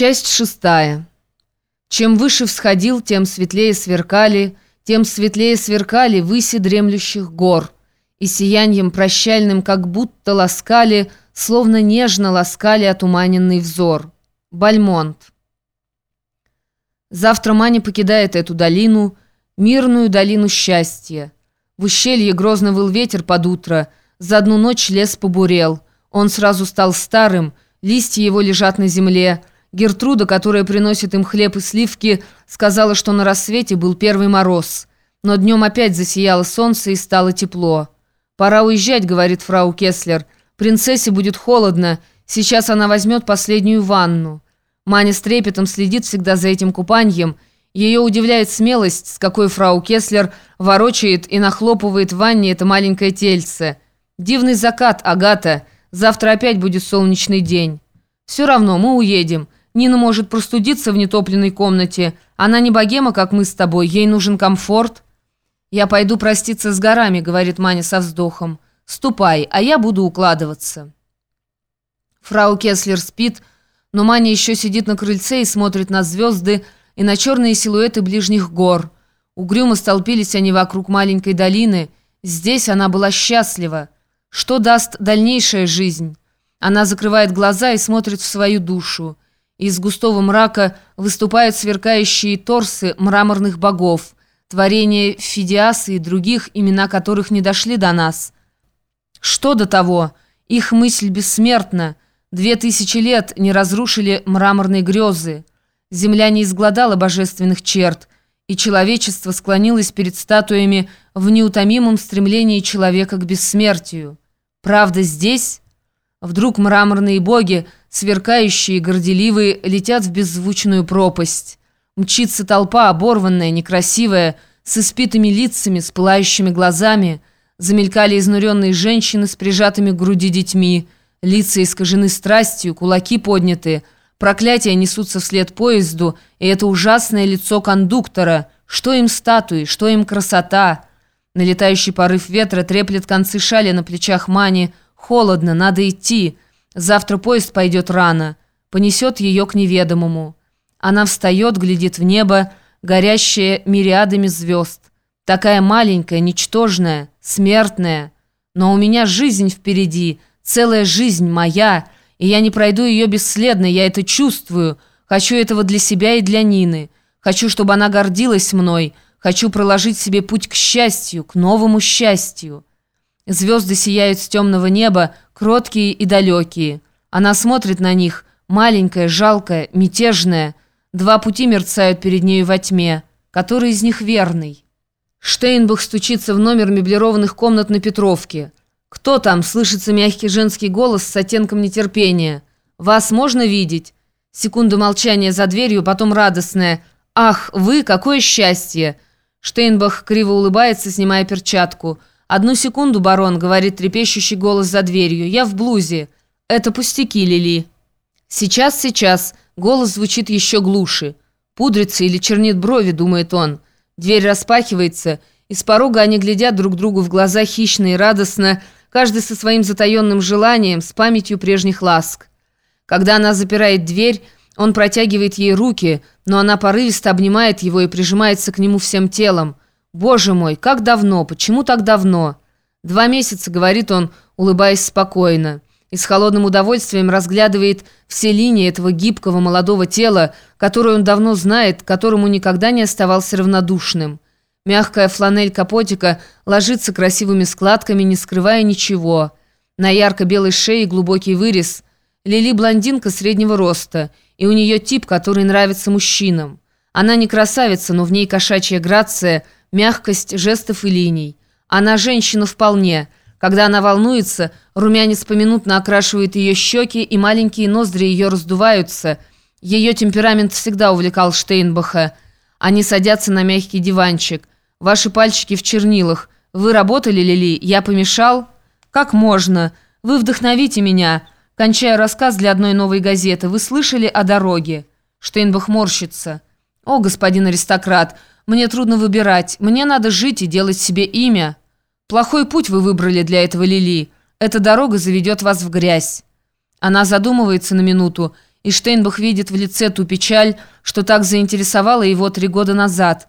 Часть шестая. Чем выше всходил, тем светлее сверкали, тем светлее сверкали выси дремлющих гор, и сиянием прощальным как будто ласкали, словно нежно ласкали отуманенный взор. Бальмонт. Завтра Маня покидает эту долину, мирную долину счастья. В ущелье грозно выл ветер под утро, за одну ночь лес побурел. Он сразу стал старым, листья его лежат на земле, Гертруда, которая приносит им хлеб и сливки, сказала, что на рассвете был первый мороз. Но днем опять засияло солнце и стало тепло. «Пора уезжать», — говорит фрау Кеслер. «Принцессе будет холодно. Сейчас она возьмет последнюю ванну». Маня с трепетом следит всегда за этим купанием. Ее удивляет смелость, с какой фрау Кеслер ворочает и нахлопывает в ванне это маленькое тельце. «Дивный закат, Агата. Завтра опять будет солнечный день». «Все равно мы уедем». Нина может простудиться в нетопленной комнате. Она не богема, как мы с тобой. Ей нужен комфорт». «Я пойду проститься с горами», — говорит Маня со вздохом. «Ступай, а я буду укладываться». Фрау Кеслер спит, но Маня еще сидит на крыльце и смотрит на звезды и на черные силуэты ближних гор. Угрюмо столпились они вокруг маленькой долины. Здесь она была счастлива. Что даст дальнейшая жизнь? Она закрывает глаза и смотрит в свою душу. Из густого мрака выступают сверкающие торсы мраморных богов, творения Фидиаса и других, имена которых не дошли до нас. Что до того? Их мысль бессмертна. Две тысячи лет не разрушили мраморные грезы. Земля не изгладала божественных черт, и человечество склонилось перед статуями в неутомимом стремлении человека к бессмертию. Правда здесь? Вдруг мраморные боги – сверкающие и горделивые, летят в беззвучную пропасть. Мчится толпа, оборванная, некрасивая, с испитыми лицами, с пылающими глазами. Замелькали изнуренные женщины с прижатыми к груди детьми. Лица искажены страстью, кулаки подняты. Проклятия несутся вслед поезду, и это ужасное лицо кондуктора. Что им статуи, что им красота? Налетающий порыв ветра треплет концы шали на плечах Мани. Холодно, надо идти. Завтра поезд пойдет рано, понесет ее к неведомому. Она встает, глядит в небо, горящее мириадами звезд. Такая маленькая, ничтожная, смертная. Но у меня жизнь впереди, целая жизнь моя, и я не пройду ее бесследно, я это чувствую. Хочу этого для себя и для Нины. Хочу, чтобы она гордилась мной. Хочу проложить себе путь к счастью, к новому счастью». Звезды сияют с темного неба, кроткие и далекие. Она смотрит на них, маленькая, жалкая, мятежная. Два пути мерцают перед нею во тьме. Который из них верный? Штейнбах стучится в номер меблированных комнат на Петровке. «Кто там?» – слышится мягкий женский голос с оттенком нетерпения. «Вас можно видеть?» Секунда молчания за дверью, потом радостная. «Ах, вы, какое счастье!» Штейнбах криво улыбается, снимая перчатку – «Одну секунду, барон», — говорит трепещущий голос за дверью. «Я в блузе. Это пустяки, Лили». «Сейчас, сейчас». Голос звучит еще глуше. «Пудрится или чернит брови», — думает он. Дверь распахивается. Из порога они глядят друг другу в глаза хищно и радостно, каждый со своим затаенным желанием, с памятью прежних ласк. Когда она запирает дверь, он протягивает ей руки, но она порывисто обнимает его и прижимается к нему всем телом. «Боже мой, как давно? Почему так давно?» «Два месяца», — говорит он, улыбаясь спокойно, и с холодным удовольствием разглядывает все линии этого гибкого молодого тела, которое он давно знает, которому никогда не оставался равнодушным. Мягкая фланель капотика ложится красивыми складками, не скрывая ничего. На ярко-белой шее глубокий вырез. Лили блондинка среднего роста, и у нее тип, который нравится мужчинам. Она не красавица, но в ней кошачья грация — мягкость жестов и линий. Она женщина вполне. Когда она волнуется, румянец поминутно окрашивает ее щеки, и маленькие ноздри ее раздуваются. Ее темперамент всегда увлекал Штейнбаха. Они садятся на мягкий диванчик. Ваши пальчики в чернилах. Вы работали, Лили? Я помешал? Как можно? Вы вдохновите меня. Кончаю рассказ для одной новой газеты. Вы слышали о дороге? Штейнбах морщится. О, господин аристократ, мне трудно выбирать. Мне надо жить и делать себе имя. Плохой путь вы выбрали для этого, Лили. Эта дорога заведет вас в грязь». Она задумывается на минуту И Штейнбах видит в лице ту печаль, что так заинтересовала его три года назад –